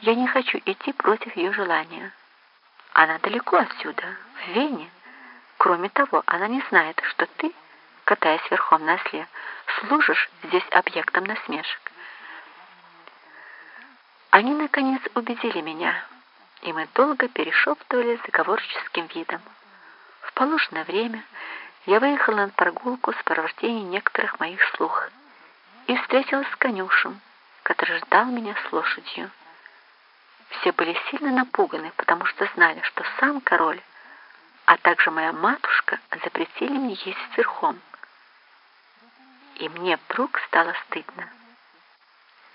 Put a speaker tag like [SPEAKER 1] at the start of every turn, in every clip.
[SPEAKER 1] Я не хочу идти против ее желания. Она далеко отсюда, в Вене. Кроме того, она не знает, что ты, катаясь верхом на осле, служишь здесь объектом насмешек. Они, наконец, убедили меня, и мы долго перешептывали заговорческим видом. В положенное время я выехала на прогулку в сопровождении некоторых моих слух и встретилась с конюшем, который ждал меня с лошадью. Все были сильно напуганы, потому что знали, что сам король, а также моя матушка запретили мне ездить верхом. И мне вдруг стало стыдно.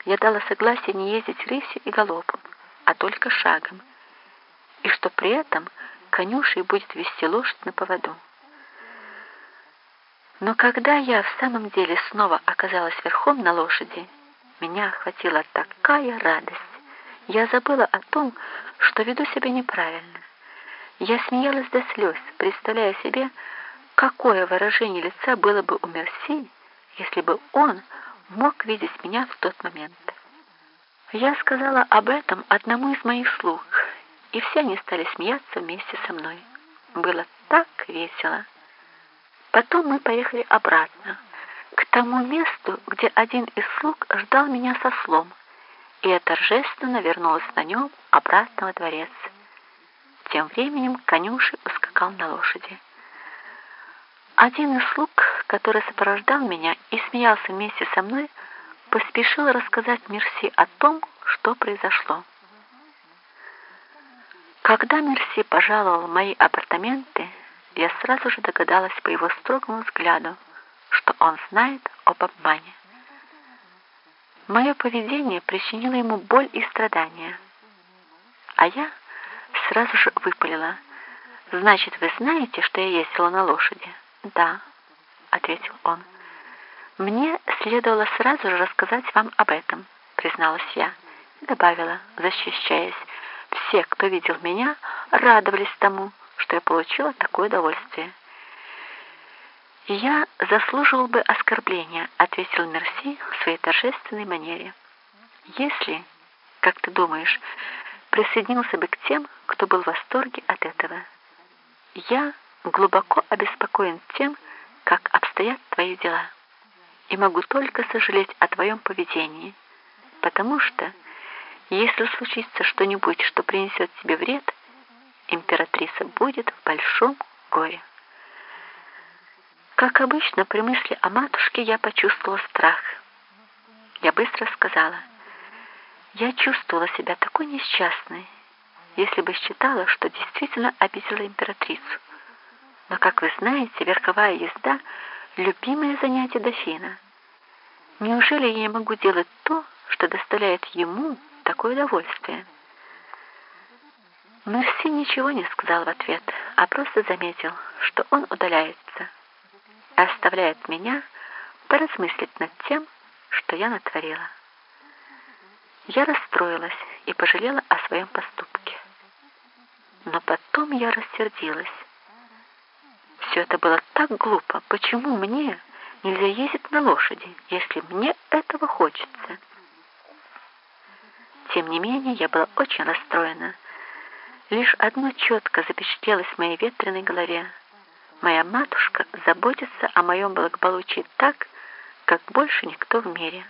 [SPEAKER 1] Я дала согласие не ездить рысью и галопом, а только шагом, и что при этом конюшей будет вести лошадь на поводу. Но когда я в самом деле снова оказалась верхом на лошади, меня охватила такая радость. Я забыла о том, что веду себя неправильно. Я смеялась до слез, представляя себе, какое выражение лица было бы у Мерси, если бы он мог видеть меня в тот момент. Я сказала об этом одному из моих слуг, и все они стали смеяться вместе со мной. Было так весело. Потом мы поехали обратно, к тому месту, где один из слуг ждал меня со слом, и торжественно вернулась на нем обратно во дворец. Тем временем конюши ускакал на лошади. Один из слуг, который сопровождал меня и смеялся вместе со мной, поспешил рассказать Мерси о том, что произошло. Когда Мерси пожаловал в мои апартаменты, я сразу же догадалась по его строгому взгляду, что он знает об обмане. Мое поведение причинило ему боль и страдания. А я сразу же выпалила. «Значит, вы знаете, что я ездила на лошади?» «Да», — ответил он. «Мне следовало сразу же рассказать вам об этом», — призналась я. И добавила, защищаясь. «Все, кто видел меня, радовались тому, что я получила такое удовольствие». «Я заслуживал бы оскорбления», — ответил Мерси в своей торжественной манере. «Если, как ты думаешь, присоединился бы к тем, кто был в восторге от этого. Я глубоко обеспокоен тем, как обстоят твои дела, и могу только сожалеть о твоем поведении, потому что, если случится что-нибудь, что принесет тебе вред, императрица будет в большом горе». Как обычно, при мысли о матушке я почувствовала страх. Я быстро сказала, я чувствовала себя такой несчастной, если бы считала, что действительно обидела императрицу. Но, как вы знаете, верховая езда — любимое занятие дофина. Неужели я не могу делать то, что доставляет ему такое удовольствие? Мерси ничего не сказал в ответ, а просто заметил, что он удаляется оставляет меня поразмыслить над тем, что я натворила. Я расстроилась и пожалела о своем поступке. Но потом я рассердилась. Все это было так глупо. Почему мне нельзя ездить на лошади, если мне этого хочется? Тем не менее, я была очень расстроена. Лишь одно четко запечатлелось в моей ветреной голове — Моя матушка заботится о моем благополучии так, как больше никто в мире.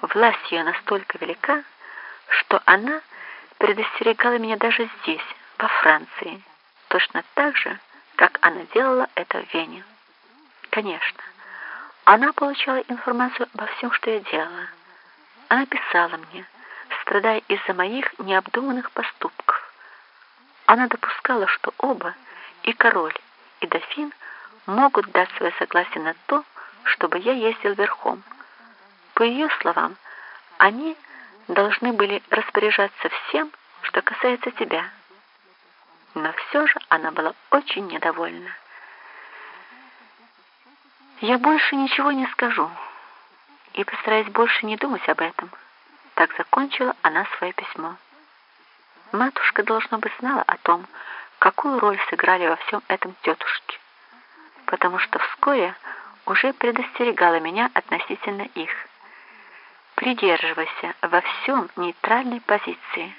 [SPEAKER 1] Власть ее настолько велика, что она предостерегала меня даже здесь, во Франции, точно так же, как она делала это в Вене. Конечно, она получала информацию обо всем, что я делала. Она писала мне, страдая из-за моих необдуманных поступков. Она допускала, что оба, и король, и дофин могут дать свое согласие на то, чтобы я ездил верхом. По ее словам, они должны были распоряжаться всем, что касается тебя. Но все же она была очень недовольна. Я больше ничего не скажу и постараюсь больше не думать об этом. Так закончила она свое письмо. Матушка, должно быть, знала о том, какую роль сыграли во всем этом тетушки, потому что вскоре уже предостерегала меня относительно их. Придерживайся во всем нейтральной позиции.